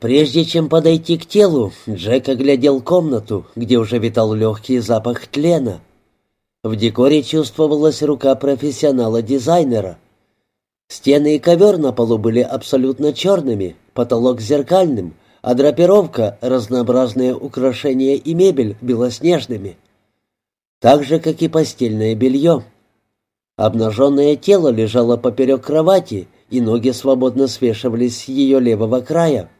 Прежде чем подойти к телу, Джек оглядел комнату, где уже витал легкий запах тлена. В декоре чувствовалась рука профессионала-дизайнера. Стены и ковер на полу были абсолютно черными, потолок зеркальным, а драпировка, разнообразные украшения и мебель белоснежными. Так же, как и постельное белье. Обнаженное тело лежало поперек кровати, и ноги свободно свешивались с ее левого края.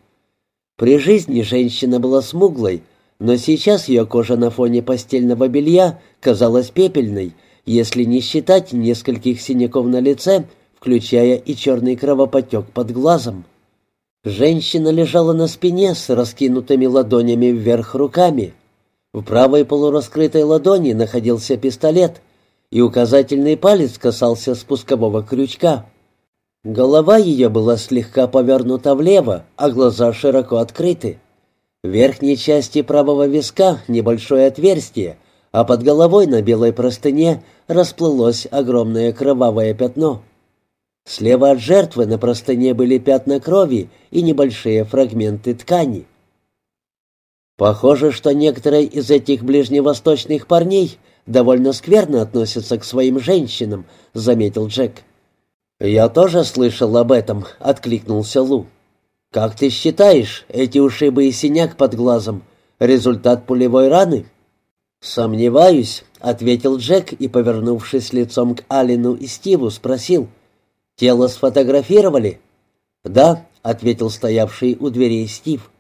При жизни женщина была смуглой, но сейчас ее кожа на фоне постельного белья казалась пепельной, если не считать нескольких синяков на лице, включая и черный кровопотек под глазом. Женщина лежала на спине с раскинутыми ладонями вверх руками. В правой полураскрытой ладони находился пистолет, и указательный палец касался спускового крючка. Голова ее была слегка повернута влево, а глаза широко открыты. В верхней части правого виска небольшое отверстие, а под головой на белой простыне расплылось огромное кровавое пятно. Слева от жертвы на простыне были пятна крови и небольшие фрагменты ткани. Похоже, что некоторые из этих ближневосточных парней довольно скверно относятся к своим женщинам, заметил Джек. Я тоже слышал об этом, откликнулся Лу. «Как ты считаешь, эти ушибы и синяк под глазом — результат пулевой раны?» «Сомневаюсь», — ответил Джек и, повернувшись лицом к Алину и Стиву, спросил. «Тело сфотографировали?» «Да», — ответил стоявший у дверей Стив.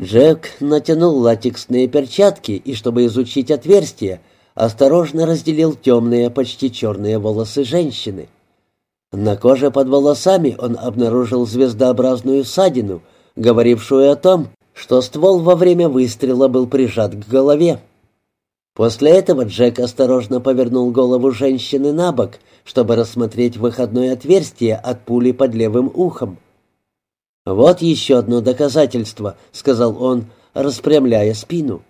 Джек натянул латексные перчатки и, чтобы изучить отверстие, осторожно разделил темные, почти черные волосы женщины. На коже под волосами он обнаружил звездообразную ссадину, говорившую о том, что ствол во время выстрела был прижат к голове. После этого Джек осторожно повернул голову женщины на бок, чтобы рассмотреть выходное отверстие от пули под левым ухом. «Вот еще одно доказательство», — сказал он, распрямляя спину.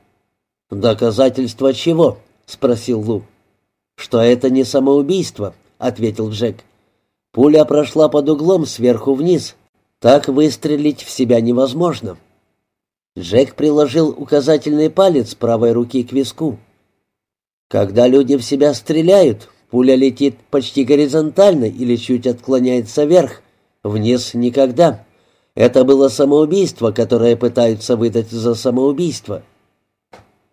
«Доказательство чего?» — спросил Лу. «Что это не самоубийство», — ответил Джек. Пуля прошла под углом сверху вниз. Так выстрелить в себя невозможно. Джек приложил указательный палец правой руки к виску. Когда люди в себя стреляют, пуля летит почти горизонтально или чуть отклоняется вверх. Вниз никогда. Это было самоубийство, которое пытаются выдать за самоубийство.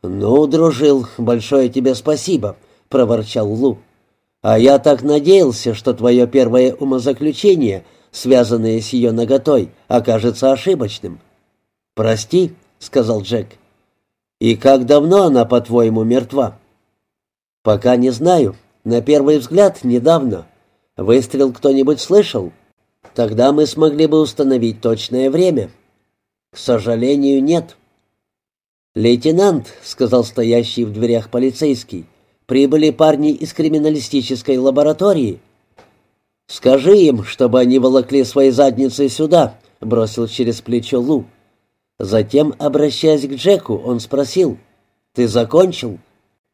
«Ну, дружил, большое тебе спасибо», — проворчал Лу. А я так надеялся, что твое первое умозаключение, связанное с ее наготой, окажется ошибочным. «Прости», — сказал Джек. «И как давно она, по-твоему, мертва?» «Пока не знаю. На первый взгляд, недавно. Выстрел кто-нибудь слышал? Тогда мы смогли бы установить точное время». «К сожалению, нет». «Лейтенант», — сказал стоящий в дверях полицейский, Прибыли парни из криминалистической лаборатории. «Скажи им, чтобы они волокли свои задницы сюда», — бросил через плечо Лу. Затем, обращаясь к Джеку, он спросил, «Ты закончил?»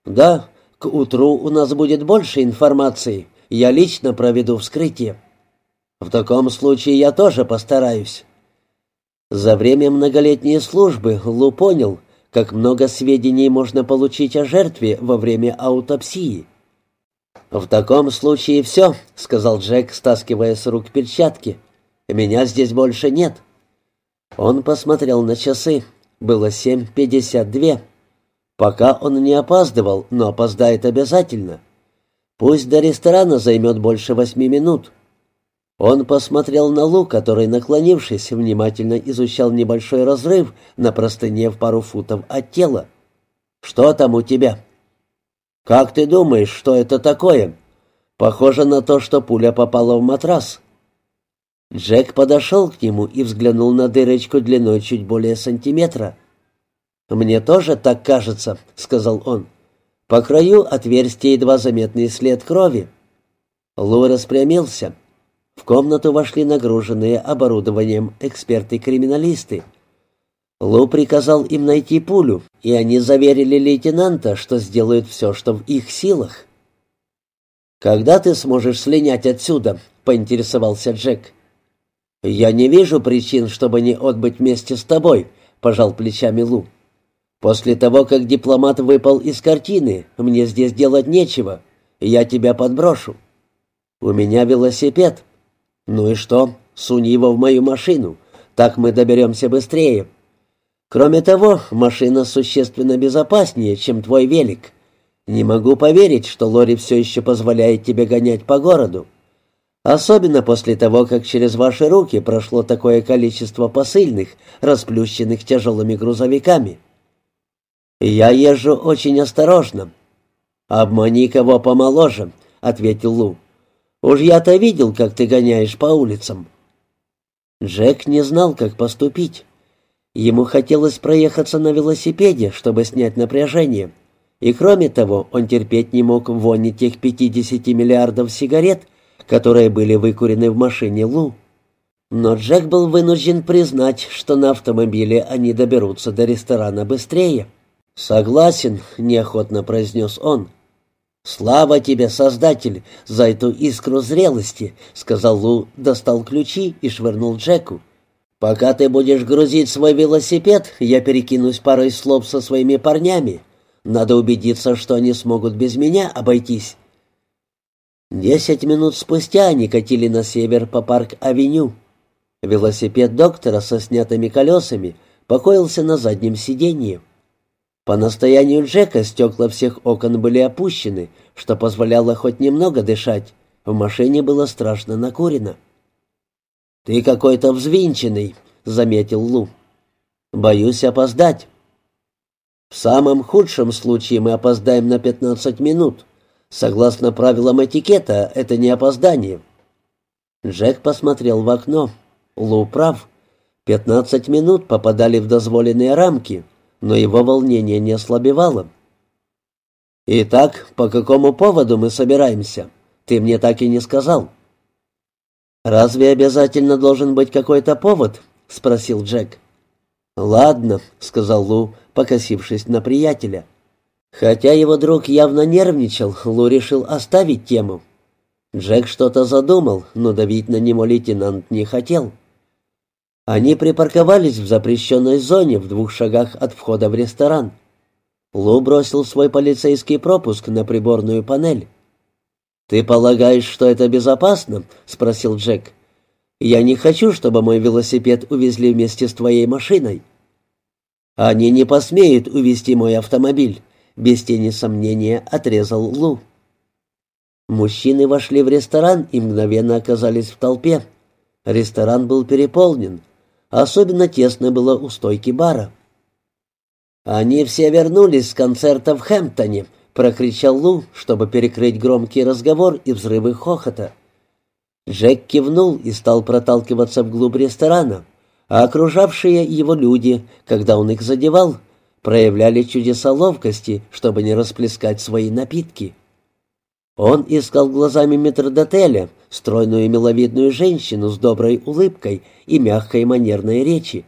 «Да, к утру у нас будет больше информации. Я лично проведу вскрытие». «В таком случае я тоже постараюсь». За время многолетней службы Лу понял, как много сведений можно получить о жертве во время аутопсии. «В таком случае все», — сказал Джек, стаскивая с рук перчатки. «Меня здесь больше нет». Он посмотрел на часы. Было семь пятьдесят две. Пока он не опаздывал, но опоздает обязательно. Пусть до ресторана займет больше восьми минут. Он посмотрел на Лу, который, наклонившись, внимательно изучал небольшой разрыв на простыне в пару футов от тела. «Что там у тебя?» «Как ты думаешь, что это такое?» «Похоже на то, что пуля попала в матрас». Джек подошел к нему и взглянул на дырочку длиной чуть более сантиметра. «Мне тоже так кажется», — сказал он. «По краю отверстия едва заметный след крови». Лу распрямился. В комнату вошли нагруженные оборудованием эксперты-криминалисты. Лу приказал им найти пулю, и они заверили лейтенанта, что сделают все, что в их силах. «Когда ты сможешь слинять отсюда?» — поинтересовался Джек. «Я не вижу причин, чтобы не отбыть вместе с тобой», — пожал плечами Лу. «После того, как дипломат выпал из картины, мне здесь делать нечего. Я тебя подброшу». «У меня велосипед». «Ну и что? Сунь его в мою машину. Так мы доберемся быстрее». «Кроме того, машина существенно безопаснее, чем твой велик. Не могу поверить, что Лори все еще позволяет тебе гонять по городу. Особенно после того, как через ваши руки прошло такое количество посыльных, расплющенных тяжелыми грузовиками. Я езжу очень осторожно. «Обмани кого помоложе», — ответил Лу. «Уж я-то видел, как ты гоняешь по улицам». Джек не знал, как поступить. Ему хотелось проехаться на велосипеде, чтобы снять напряжение. И кроме того, он терпеть не мог вони тех 50 миллиардов сигарет, которые были выкурены в машине Лу. Но Джек был вынужден признать, что на автомобиле они доберутся до ресторана быстрее. «Согласен», — неохотно произнес он. «Слава тебе, Создатель, за эту искру зрелости», — сказал Лу, достал ключи и швырнул Джеку. «Пока ты будешь грузить свой велосипед, я перекинусь парой слов со своими парнями. Надо убедиться, что они смогут без меня обойтись». Десять минут спустя они катили на север по парк-авеню. Велосипед доктора со снятыми колесами покоился на заднем сиденье. По настоянию Джека стекла всех окон были опущены, что позволяло хоть немного дышать. В машине было страшно накурено. «Ты какой-то взвинченный», — заметил Лу. «Боюсь опоздать». «В самом худшем случае мы опоздаем на пятнадцать минут. Согласно правилам этикета, это не опоздание. Джек посмотрел в окно. Лу прав. Пятнадцать минут попадали в дозволенные рамки, но его волнение не ослабевало. «Итак, по какому поводу мы собираемся? Ты мне так и не сказал». «Разве обязательно должен быть какой-то повод?» — спросил Джек. «Ладно», — сказал Лу, покосившись на приятеля. Хотя его друг явно нервничал, Лу решил оставить тему. Джек что-то задумал, но давить на него лейтенант не хотел. Они припарковались в запрещенной зоне в двух шагах от входа в ресторан. Лу бросил свой полицейский пропуск на приборную панель. «Ты полагаешь, что это безопасно?» — спросил Джек. «Я не хочу, чтобы мой велосипед увезли вместе с твоей машиной». «Они не посмеют увезти мой автомобиль без тени сомнения отрезал Лу. Мужчины вошли в ресторан и мгновенно оказались в толпе. Ресторан был переполнен. Особенно тесно было у стойки бара. «Они все вернулись с концерта в Хэмптоне», — прокричал Лу, чтобы перекрыть громкий разговор и взрывы хохота. Джек кивнул и стал проталкиваться вглубь ресторана, а окружавшие его люди, когда он их задевал, проявляли чудеса ловкости, чтобы не расплескать свои напитки. Он искал глазами метрдотеля, стройную и миловидную женщину с доброй улыбкой и мягкой манерной речи.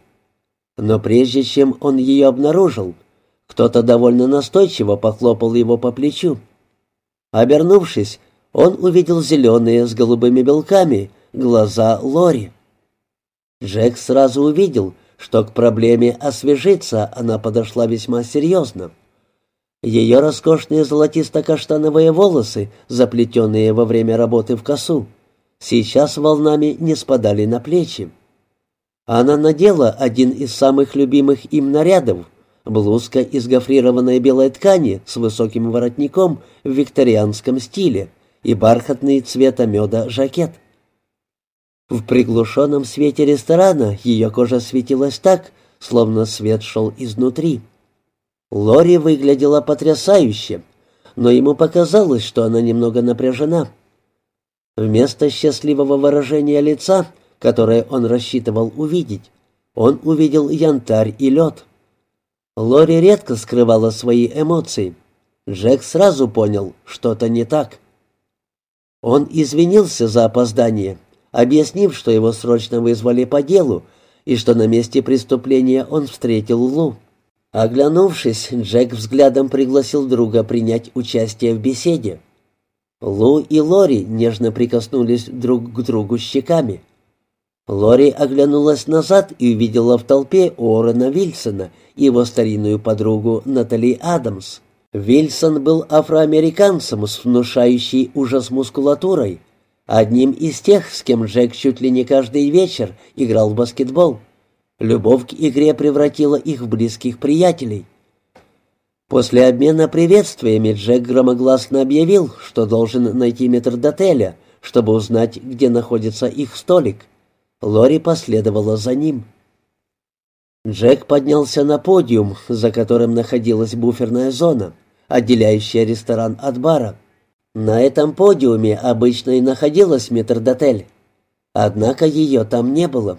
Но прежде чем он ее обнаружил, кто-то довольно настойчиво похлопал его по плечу. Обернувшись, он увидел зеленые с голубыми белками глаза Лори. Джек сразу увидел, что к проблеме освежиться она подошла весьма серьезно. Ее роскошные золотисто-каштановые волосы, заплетенные во время работы в косу, сейчас волнами не спадали на плечи. Она надела один из самых любимых им нарядов — блузка из гофрированной белой ткани с высоким воротником в викторианском стиле и бархатный цвета меда жакет — в приглушенном свете ресторана ее кожа светилась так, словно свет шел изнутри. Лори выглядела потрясающе, но ему показалось, что она немного напряжена. Вместо счастливого выражения лица, которое он рассчитывал увидеть, он увидел янтарь и лед. Лори редко скрывала свои эмоции. Джек сразу понял, что-то не так. Он извинился за опоздание объяснив, что его срочно вызвали по делу и что на месте преступления он встретил Лу. Оглянувшись, Джек взглядом пригласил друга принять участие в беседе. Лу и Лори нежно прикоснулись друг к другу щеками. Лори оглянулась назад и увидела в толпе Уоррена Вильсона и его старинную подругу Натали Адамс. Вильсон был афроамериканцем с внушающей ужас мускулатурой, одним из тех, с кем Джек чуть ли не каждый вечер играл в баскетбол. Любовь к игре превратила их в близких приятелей. После обмена приветствиями Джек громогласно объявил, что должен найти метрдотеля, чтобы узнать, где находится их столик. Лори последовала за ним. Джек поднялся на подиум, за которым находилась буферная зона, отделяющая ресторан от бара. На этом подиуме обычно и находилась метрдотель. Однако ее там не было.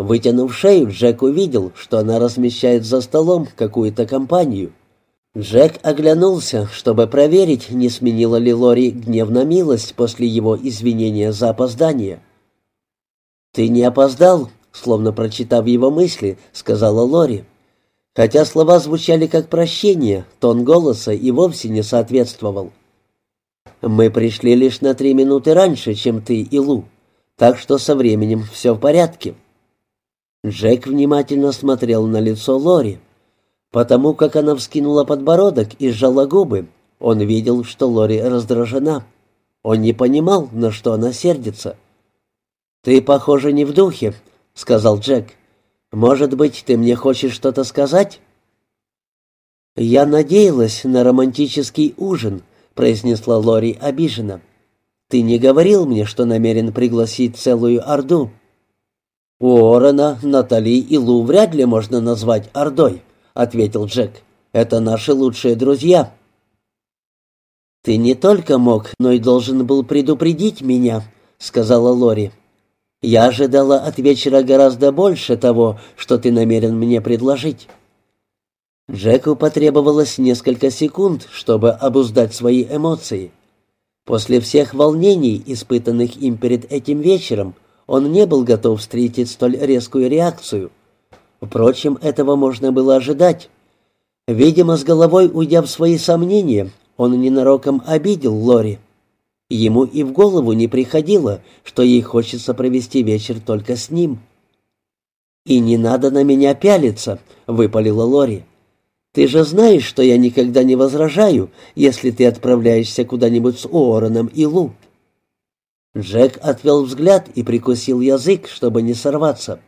Вытянув шею, Джек увидел, что она размещает за столом какую-то компанию. Джек оглянулся, чтобы проверить, не сменила ли Лори гнев на милость после его извинения за опоздание. «Ты не опоздал?» словно прочитав его мысли, сказала Лори. Хотя слова звучали как прощение, тон голоса и вовсе не соответствовал. «Мы пришли лишь на три минуты раньше, чем ты и Лу, так что со временем все в порядке». Джек внимательно смотрел на лицо Лори. Потому как она вскинула подбородок и сжала губы, он видел, что Лори раздражена. Он не понимал, на что она сердится. «Ты, похоже, не в духе», — сказал Джек. «Может быть, ты мне хочешь что-то сказать?» «Я надеялась на романтический ужин», — произнесла Лори обиженно. «Ты не говорил мне, что намерен пригласить целую орду?» «Уоррена, Натали и Лу вряд ли можно назвать ордой», — ответил Джек. «Это наши лучшие друзья». «Ты не только мог, но и должен был предупредить меня», — сказала Лори. Я ожидала от вечера гораздо больше того, что ты намерен мне предложить». Джеку потребовалось несколько секунд, чтобы обуздать свои эмоции. После всех волнений, испытанных им перед этим вечером, он не был готов встретить столь резкую реакцию. Впрочем, этого можно было ожидать. Видимо, с головой уйдя в свои сомнения, он ненароком обидел Лори. Ему и в голову не приходило, что ей хочется провести вечер только с ним. «И не надо на меня пялиться», — выпалила Лори. «Ты же знаешь, что я никогда не возражаю, если ты отправляешься куда-нибудь с Уорреном и Лу». Джек отвел взгляд и прикусил язык, чтобы не сорваться.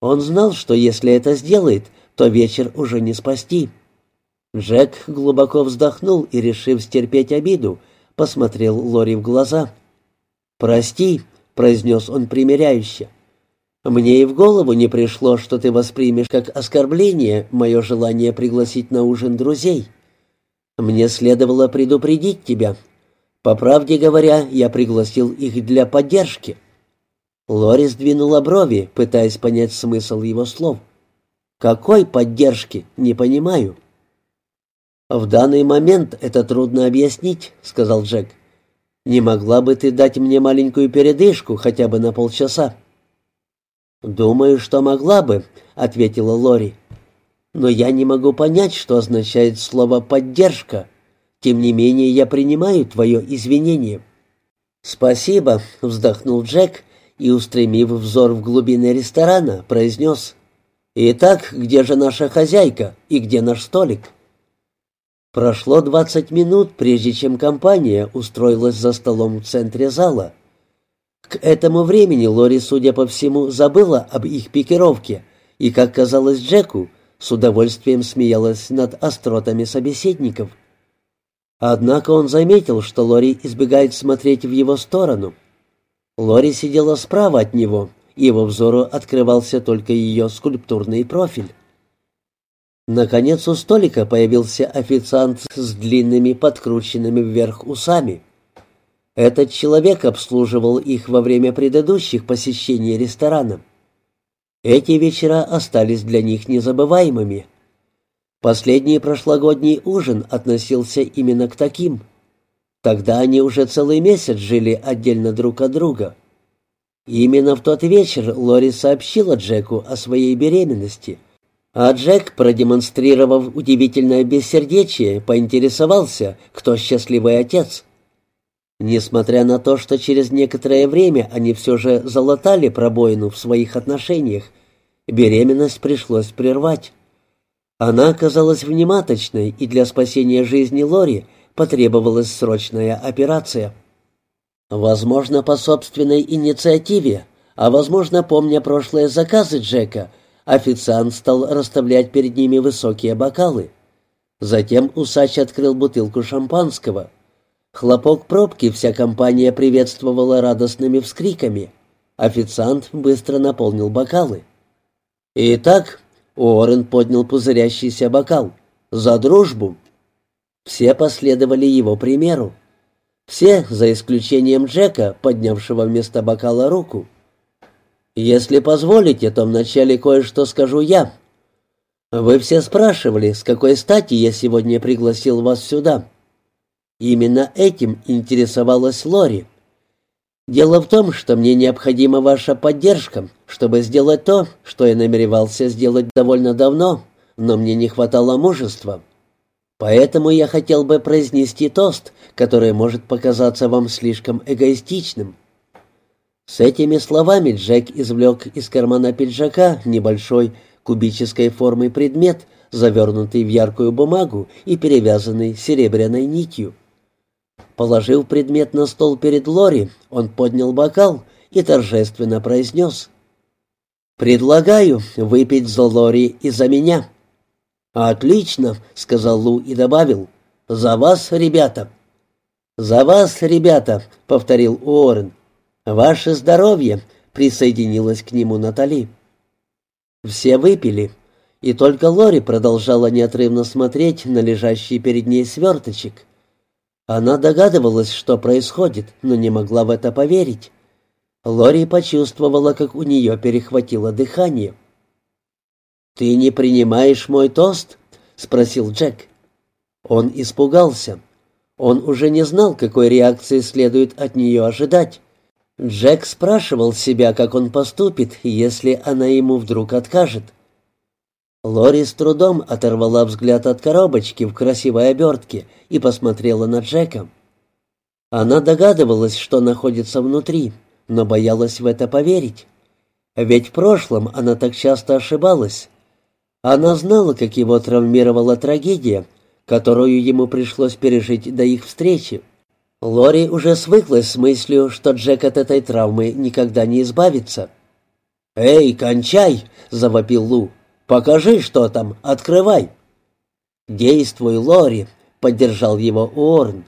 Он знал, что если это сделает, то вечер уже не спасти. Джек глубоко вздохнул и, решив стерпеть обиду, посмотрел Лори в глаза. «Прости», — произнес он примиряюще. «Мне и в голову не пришло, что ты воспримешь как оскорбление мое желание пригласить на ужин друзей. Мне следовало предупредить тебя. По правде говоря, я пригласил их для поддержки». Лори сдвинула брови, пытаясь понять смысл его слов. «Какой поддержки? Не понимаю». «В данный момент это трудно объяснить», — сказал Джек. «Не могла бы ты дать мне маленькую передышку хотя бы на полчаса?» «Думаю, что могла бы», — ответила Лори. «Но я не могу понять, что означает слово «поддержка». Тем не менее, я принимаю твое извинение». «Спасибо», — вздохнул Джек и, устремив взор в глубины ресторана, произнес. «Итак, где же наша хозяйка и где наш столик?» Прошло двадцать минут, прежде чем компания устроилась за столом в центре зала. К этому времени Лори, судя по всему, забыла об их пикировке и, как казалось Джеку, с удовольствием смеялась над остротами собеседников. Однако он заметил, что Лори избегает смотреть в его сторону. Лори сидела справа от него, и его взору открывался только ее скульптурный профиль. Наконец у столика появился официант с длинными подкрученными вверх усами. Этот человек обслуживал их во время предыдущих посещений ресторана. Эти вечера остались для них незабываемыми. Последний прошлогодний ужин относился именно к таким. Тогда они уже целый месяц жили отдельно друг от друга. Именно в тот вечер Лори сообщила Джеку о своей беременности – а Джек, продемонстрировав удивительное бессердечие, поинтересовался, кто счастливый отец. Несмотря на то, что через некоторое время они все же залатали пробоину в своих отношениях, беременность пришлось прервать. Она оказалась внематочной, и для спасения жизни Лори потребовалась срочная операция. Возможно, по собственной инициативе, а возможно, помня прошлые заказы Джека, официант стал расставлять перед ними высокие бокалы. Затем усач открыл бутылку шампанского. Хлопок пробки вся компания приветствовала радостными вскриками. Официант быстро наполнил бокалы. «Итак», Уоррен поднял пузырящийся бокал. «За дружбу!» Все последовали его примеру. Все, за исключением Джека, поднявшего вместо бокала руку. «Если позволите, то вначале кое-что скажу я. Вы все спрашивали, с какой стати я сегодня пригласил вас сюда. Именно этим интересовалась Лори. Дело в том, что мне необходима ваша поддержка, чтобы сделать то, что я намеревался сделать довольно давно, но мне не хватало мужества. Поэтому я хотел бы произнести тост, который может показаться вам слишком эгоистичным. С этими словами Джек извлек из кармана пиджака небольшой кубической формы предмет, завернутый в яркую бумагу и перевязанный серебряной нитью. Положив предмет на стол перед Лори, он поднял бокал и торжественно произнес «Предлагаю выпить за Лори и за меня». «Отлично», — сказал Лу и добавил «За вас, ребята». «За вас, ребята», — повторил Уоррен. «Ваше здоровье», — присоединилась к нему Натали. Все выпили, и только Лори продолжала неотрывно смотреть на лежащий перед ней сверточек. Она догадывалась, что происходит, но не могла в это поверить. Лори почувствовала, как у нее перехватило дыхание. «Ты не принимаешь мой тост?» — спросил Джек. Он испугался. Он уже не знал, какой реакции следует от нее ожидать. Джек спрашивал себя, как он поступит, если она ему вдруг откажет. Лори с трудом оторвала взгляд от коробочки в красивой обертке и посмотрела на Джека. Она догадывалась, что находится внутри, но боялась в это поверить. Ведь в прошлом она так часто ошибалась. Она знала, как его травмировала трагедия, которую ему пришлось пережить до их встречи. Лори уже свыклась с мыслью, что Джек от этой травмы никогда не избавится. «Эй, кончай!» — завопил Лу. Покажи, что там, открывай. Действуй, Лори, поддержал его Уорн.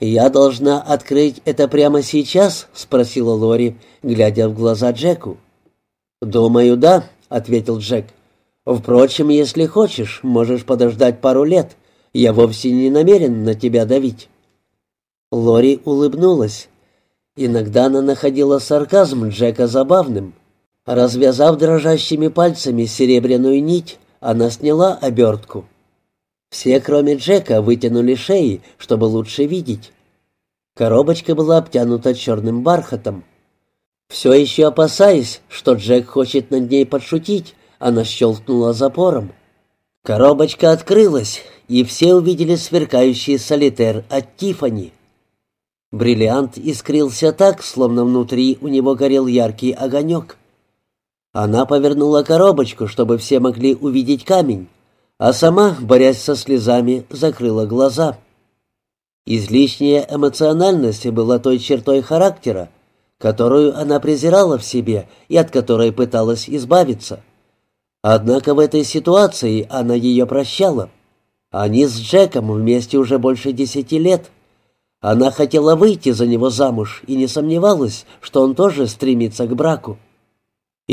«Я должна открыть это прямо сейчас?» — спросила Лори, глядя в глаза Джеку. «Думаю, да», — ответил Джек. «Впрочем, если хочешь, можешь подождать пару лет. Я вовсе не намерен на тебя давить». Лори улыбнулась. Иногда она находила сарказм Джека забавным. Развязав дрожащими пальцами серебряную нить, она сняла обертку. Все, кроме Джека, вытянули шеи, чтобы лучше видеть. Коробочка была обтянута черным бархатом. Все еще опасаясь, что Джек хочет над ней подшутить, она щелкнула запором. Коробочка открылась, и все увидели сверкающий солитер от Тифани. Бриллиант искрился так, словно внутри у него горел яркий огонек. Она повернула коробочку, чтобы все могли увидеть камень, а сама, борясь со слезами, закрыла глаза. Излишняя эмоциональность была той чертой характера, которую она презирала в себе и от которой пыталась избавиться. Однако в этой ситуации она ее прощала. Они с Джеком вместе уже больше десяти лет. Она хотела выйти за него замуж и не сомневалась, что он тоже стремится к браку.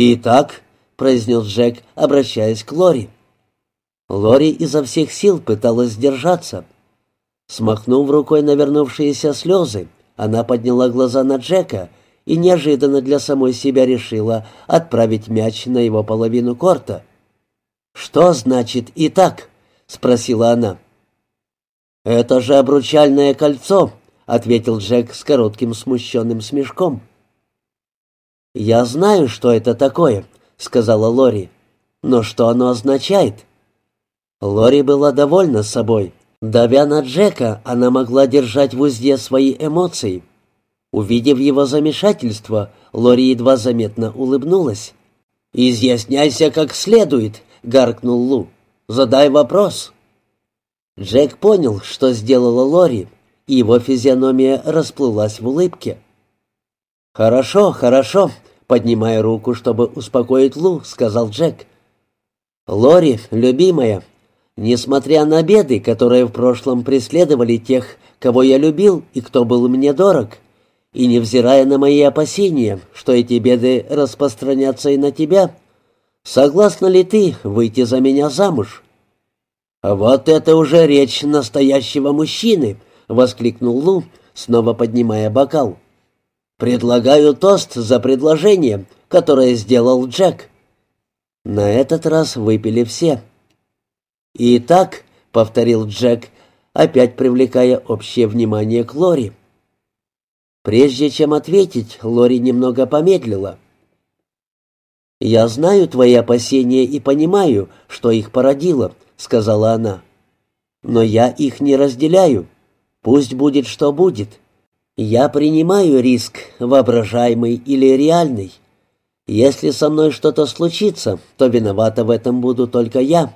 «Итак», — произнес Джек, обращаясь к Лори. Лори изо всех сил пыталась сдержаться. Смахнув рукой навернувшиеся слезы, она подняла глаза на Джека и неожиданно для самой себя решила отправить мяч на его половину корта. «Что значит «и так»?» — спросила она. «Это же обручальное кольцо», — ответил Джек с коротким смущенным смешком. «Я знаю, что это такое», — сказала Лори. «Но что оно означает?» Лори была довольна собой. Давя на Джека, она могла держать в узде свои эмоции. Увидев его замешательство, Лори едва заметно улыбнулась. «Изъясняйся как следует», — гаркнул Лу. «Задай вопрос». Джек понял, что сделала Лори, и его физиономия расплылась в улыбке. «Хорошо, хорошо», — поднимая руку, чтобы успокоить Лу, сказал Джек. «Лори, любимая, несмотря на беды, которые в прошлом преследовали тех, кого я любил и кто был мне дорог, и невзирая на мои опасения, что эти беды распространятся и на тебя, согласна ли ты выйти за меня замуж?» «Вот это уже речь настоящего мужчины!» — воскликнул Лу, снова поднимая бокал. «Предлагаю тост за предложение, которое сделал Джек». На этот раз выпили все. «Итак», — повторил Джек, опять привлекая общее внимание к Лори. Прежде чем ответить, Лори немного помедлила. «Я знаю твои опасения и понимаю, что их породило», — сказала она. «Но я их не разделяю. Пусть будет, что будет. Я принимаю риск, воображаемый или реальный. Если со мной что-то случится, то виновата в этом буду только я.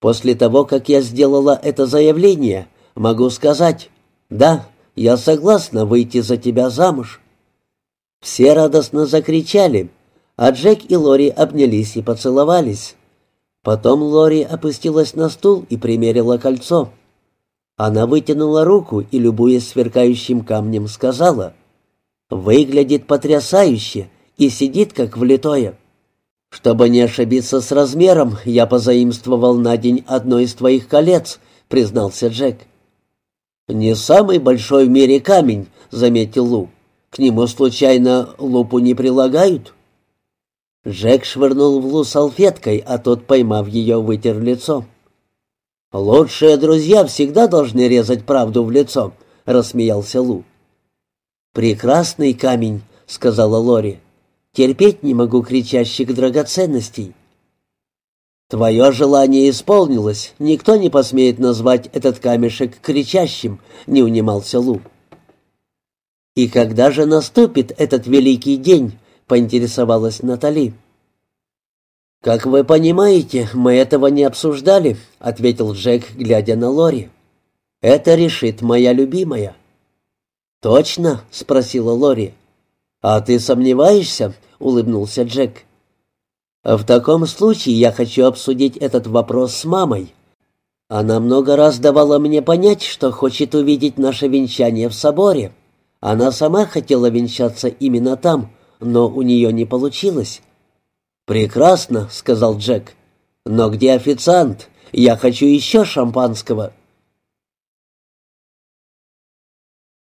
После того, как я сделала это заявление, могу сказать «Да, я согласна выйти за тебя замуж». Все радостно закричали, а Джек и Лори обнялись и поцеловались. Потом Лори опустилась на стул и примерила кольцо. Она вытянула руку и, любуясь сверкающим камнем, сказала, «Выглядит потрясающе и сидит как влитое. Чтобы не ошибиться с размером, я позаимствовал на день одно из твоих колец», — признался Джек. «Не самый большой в мире камень», — заметил Лу. «К нему, случайно, лупу не прилагают?» Джек швырнул в Лу салфеткой, а тот, поймав ее, вытер лицо. «Лучшие друзья всегда должны резать правду в лицо», — рассмеялся Лу. «Прекрасный камень», — сказала Лори. «Терпеть не могу кричащих драгоценностей». «Твое желание исполнилось. Никто не посмеет назвать этот камешек кричащим», — не унимался Лу. «И когда же наступит этот великий день?» — поинтересовалась Натали. «Как вы понимаете, мы этого не обсуждали», — ответил Джек, глядя на Лори. «Это решит моя любимая». «Точно?» — спросила Лори. «А ты сомневаешься?» — улыбнулся Джек. «В таком случае я хочу обсудить этот вопрос с мамой. Она много раз давала мне понять, что хочет увидеть наше венчание в соборе. Она сама хотела венчаться именно там, но у нее не получилось. «Прекрасно», — сказал Джек. «Но где официант? Я хочу еще шампанского».